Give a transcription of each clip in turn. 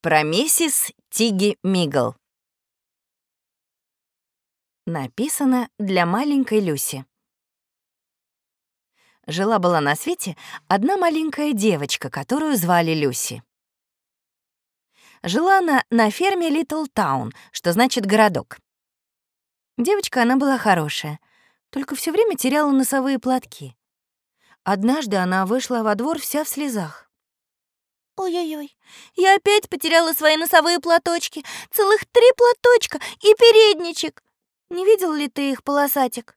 Про миссис Тиги Мигл. Написано для маленькой Люси. Жила-была на свете одна маленькая девочка, которую звали Люси. Жила она на ферме Литл Таун, что значит городок. Девочка она была хорошая, только все время теряла носовые платки. Однажды она вышла во двор вся в слезах. Ой-ой-ой, я опять потеряла свои носовые платочки. Целых три платочка и передничек. Не видел ли ты их, полосатик?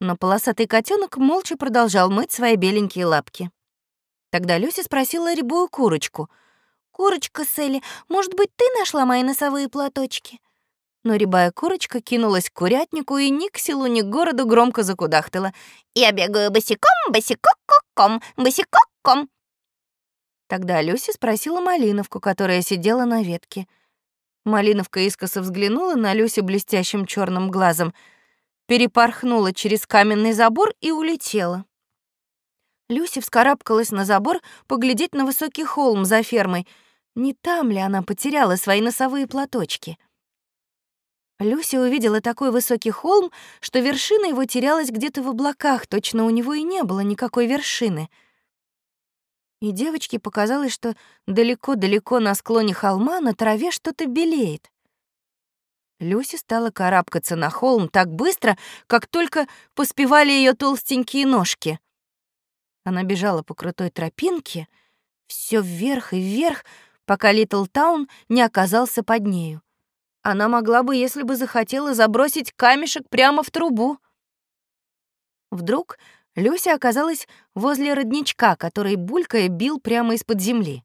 Но полосатый котенок молча продолжал мыть свои беленькие лапки. Тогда Люся спросила рябую курочку. «Курочка, Селли, может быть, ты нашла мои носовые платочки?» Но рябая курочка кинулась к курятнику и ни к селу, ни к городу громко закудахтала. «Я бегаю босиком, босикок-ком, босикок-ком». Тогда Люся спросила Малиновку, которая сидела на ветке. Малиновка искоса взглянула на Люси блестящим черным глазом, перепорхнула через каменный забор и улетела. Люся вскарабкалась на забор поглядеть на высокий холм за фермой. Не там ли она потеряла свои носовые платочки? Люся увидела такой высокий холм, что вершина его терялась где-то в облаках, точно у него и не было никакой вершины — и девочке показалось, что далеко-далеко на склоне холма на траве что-то белеет. Люси стала карабкаться на холм так быстро, как только поспевали ее толстенькие ножки. Она бежала по крутой тропинке, все вверх и вверх, пока Литл Таун не оказался под нею. Она могла бы, если бы захотела, забросить камешек прямо в трубу. Вдруг Люся оказалась возле родничка, который булькая бил прямо из-под земли.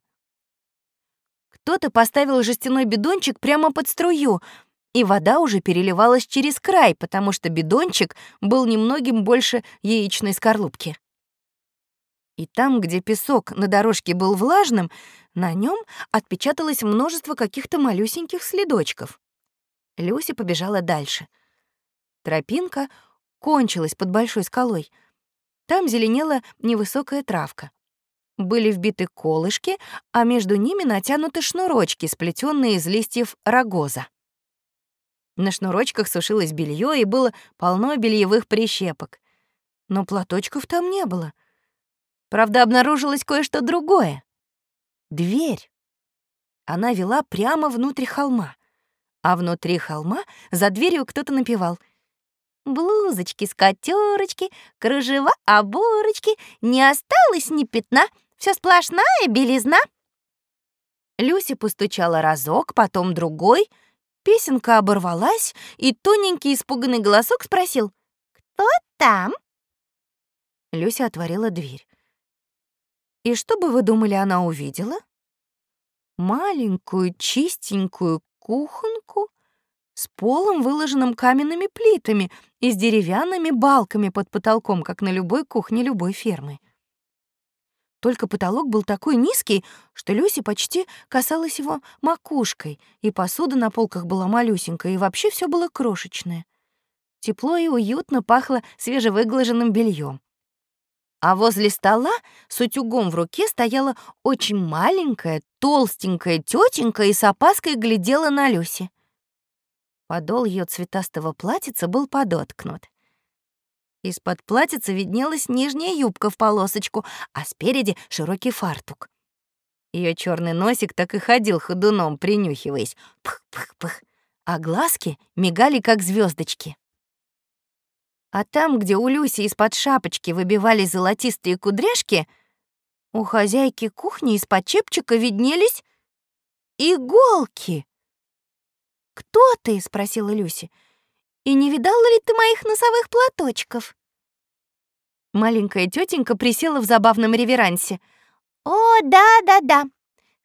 Кто-то поставил жестяной бидончик прямо под струю, и вода уже переливалась через край, потому что бидончик был немногим больше яичной скорлупки. И там, где песок на дорожке был влажным, на нем отпечаталось множество каких-то малюсеньких следочков. Люся побежала дальше. Тропинка кончилась под большой скалой — там зеленела невысокая травка. Были вбиты колышки, а между ними натянуты шнурочки, сплетенные из листьев рогоза. На шнурочках сушилось белье и было полно бельевых прищепок. Но платочков там не было. Правда, обнаружилось кое-что другое. Дверь. Она вела прямо внутрь холма. А внутри холма за дверью кто-то напевал — Блузочки, скатерочки, кружева, оборочки, не осталось ни пятна, все сплошная белизна. Люси постучала разок, потом другой. Песенка оборвалась, и тоненький испуганный голосок спросил «Кто там?» Люся отворила дверь. И что бы вы думали, она увидела? Маленькую, чистенькую кухонку с полом, выложенным каменными плитами и с деревянными балками под потолком, как на любой кухне любой фермы. Только потолок был такой низкий, что Люси почти касалась его макушкой, и посуда на полках была малюсенькая, и вообще все было крошечное. Тепло и уютно пахло свежевыглаженным бельем. А возле стола с утюгом в руке стояла очень маленькая, толстенькая тетенька и с опаской глядела на Люси. Подол ее цветастого платьица был подоткнут. Из-под платьица виднелась нижняя юбка в полосочку, а спереди широкий фартук. Ее черный носик так и ходил ходуном, принюхиваясь. Пых-пых-пых. А глазки мигали, как звездочки. А там, где у Люси из-под шапочки выбивались золотистые кудряшки, у хозяйки кухни из-под чепчика виднелись иголки. «Кто ты?» — спросила Люси. «И не видала ли ты моих носовых платочков?» Маленькая тетенька присела в забавном реверансе. «О, да-да-да!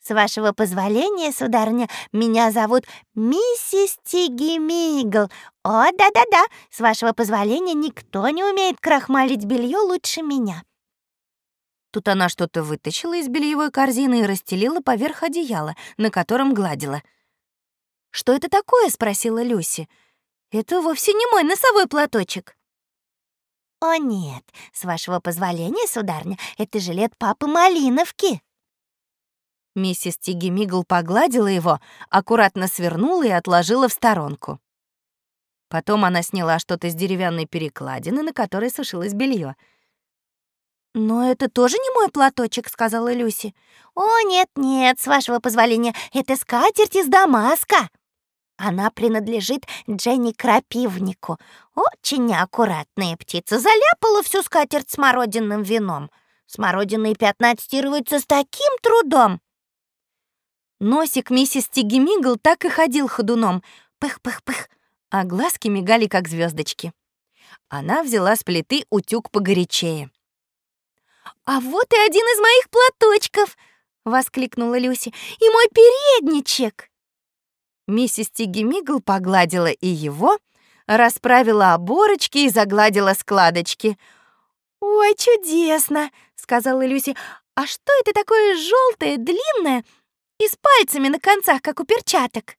С вашего позволения, сударыня, меня зовут миссис Тиги Мигл. О, да-да-да! С вашего позволения, никто не умеет крахмалить белье лучше меня». Тут она что-то вытащила из бельевой корзины и расстелила поверх одеяла, на котором гладила — «Что это такое?» — спросила Люси. «Это вовсе не мой носовой платочек». «О нет, с вашего позволения, сударня, это жилет папы Малиновки». Миссис Тигги Мигл погладила его, аккуратно свернула и отложила в сторонку. Потом она сняла что-то с деревянной перекладины, на которой сушилось белье. «Но это тоже не мой платочек», — сказала Люси. «О, нет-нет, с вашего позволения, это скатерть из Дамаска. Она принадлежит Дженни Крапивнику. Очень неаккуратная птица, заляпала всю скатерть смородинным вином. Смородинные пятна отстирываются с таким трудом». Носик миссис Тигимигл так и ходил ходуном. Пых-пых-пых, а глазки мигали, как звездочки. Она взяла с плиты утюг погорячее. «А вот и один из моих платочков!» — воскликнула Люси. «И мой передничек!» Миссис Тигги Мигл погладила и его, расправила оборочки и загладила складочки. «Ой, чудесно!» — сказала Люси. «А что это такое желтое, длинное и с пальцами на концах, как у перчаток?»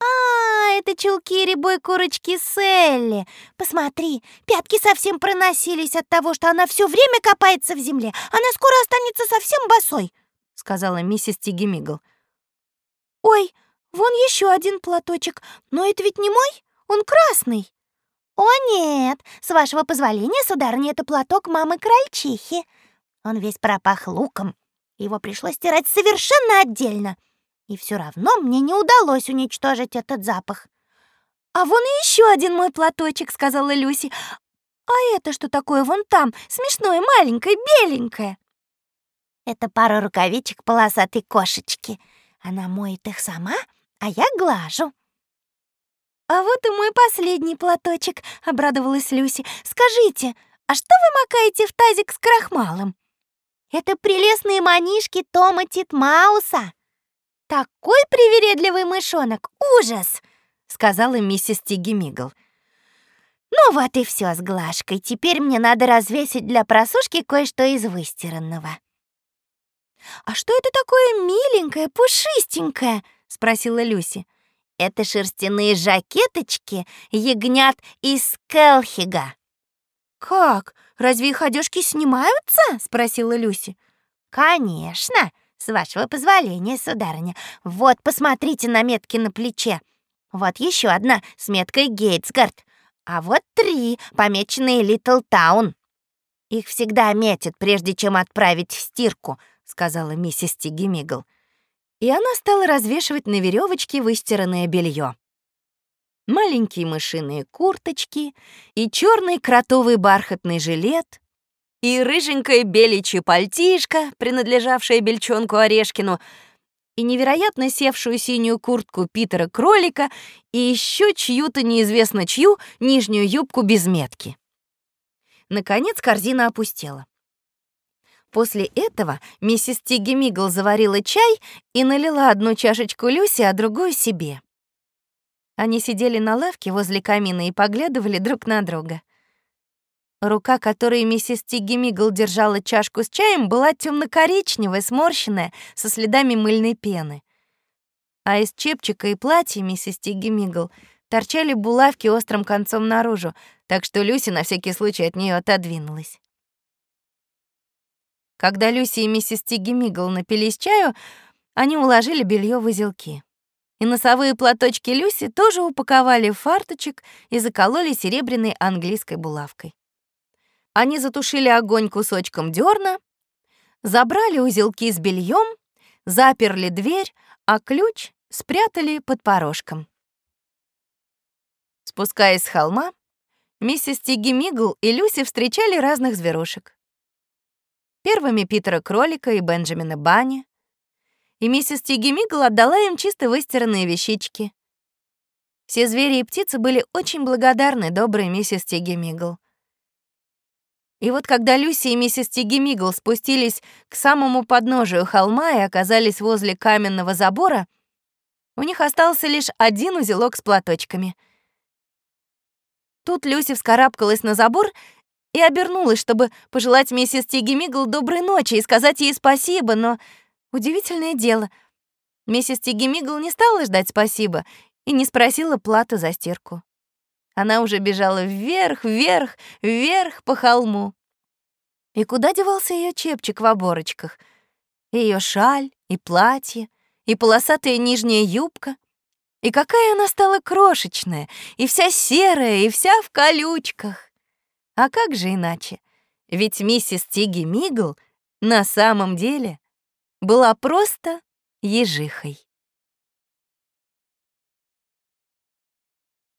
«А, это чулки рябой курочки Селли. Посмотри, пятки совсем проносились от того, что она все время копается в земле. Она скоро останется совсем босой», — сказала миссис Тигимигл. «Ой, вон еще один платочек, но это ведь не мой, он красный». «О нет, с вашего позволения, сударыня, это платок мамы крольчихи. Он весь пропах луком. Его пришлось стирать совершенно отдельно» и все равно мне не удалось уничтожить этот запах. «А вон еще один мой платочек», — сказала Люси. «А это что такое вон там, смешное, маленькое, беленькое?» «Это пара рукавичек полосатой кошечки. Она моет их сама, а я глажу». «А вот и мой последний платочек», — обрадовалась Люси. «Скажите, а что вы макаете в тазик с крахмалом?» «Это прелестные манишки Тома Титмауса», такой привередливый мышонок! Ужас!» — сказала миссис Тигги Мигл. «Ну вот и все с глажкой. Теперь мне надо развесить для просушки кое-что из выстиранного». «А что это такое миленькое, пушистенькое?» — спросила Люси. «Это шерстяные жакеточки ягнят из Келхига». «Как? Разве их одежки снимаются?» — спросила Люси. «Конечно. «С вашего позволения, сударыня. Вот, посмотрите на метки на плече. Вот еще одна с меткой Гейтсгард. А вот три, помеченные Литл Таун. Их всегда метят, прежде чем отправить в стирку», — сказала миссис Тигги Мигл. И она стала развешивать на веревочке выстиранное белье. Маленькие мышиные курточки и черный кротовый бархатный жилет, и рыженькое беличье пальтишко, принадлежавшее бельчонку Орешкину, и невероятно севшую синюю куртку Питера Кролика, и еще чью-то неизвестно чью нижнюю юбку без метки. Наконец корзина опустела. После этого миссис Тигги Мигл заварила чай и налила одну чашечку Люси, а другую себе. Они сидели на лавке возле камина и поглядывали друг на друга. Рука, которой миссис Тигги Мигл держала чашку с чаем, была темно-коричневая, сморщенная, со следами мыльной пены. А из чепчика и платья миссис Тигги Мигл торчали булавки острым концом наружу, так что Люси на всякий случай от нее отодвинулась. Когда Люси и миссис Тигги Мигл напились чаю, они уложили белье в узелки. И носовые платочки Люси тоже упаковали в фарточек и закололи серебряной английской булавкой. Они затушили огонь кусочком дерна, забрали узелки с бельем, заперли дверь, а ключ спрятали под порожком. Спускаясь с холма, миссис Тигги Мигл и Люси встречали разных зверушек. Первыми Питера Кролика и Бенджамина Банни, и миссис Тигги Мигл отдала им чисто выстиранные вещички. Все звери и птицы были очень благодарны доброй миссис Тигги Мигл. И вот когда Люси и миссис Тигимигл спустились к самому подножию холма и оказались возле каменного забора, у них остался лишь один узелок с платочками. Тут Люси вскарабкалась на забор и обернулась, чтобы пожелать миссис Тигимигл доброй ночи и сказать ей спасибо, но удивительное дело, миссис Тигимигл не стала ждать спасибо и не спросила плату за стирку. Она уже бежала вверх, вверх, вверх по холму. И куда девался ее чепчик в оборочках? Ее шаль и платье, и полосатая нижняя юбка. И какая она стала крошечная, и вся серая, и вся в колючках. А как же иначе? Ведь миссис Тиги Мигл на самом деле была просто ежихой.